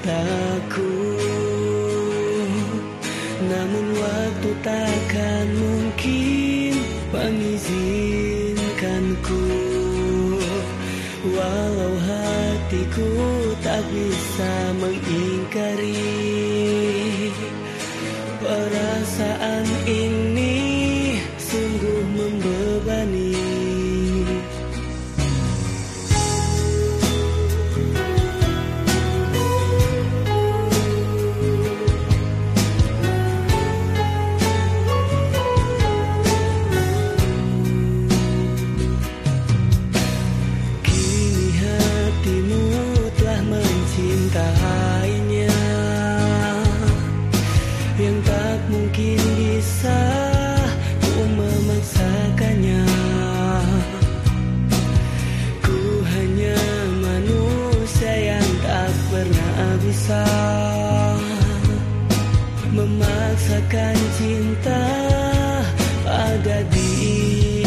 cintaku. Namun waktu takkan mungkin mengizinkanku. Walau hatiku tak bisa mengingkari gelisah memaksakan cinta pada diri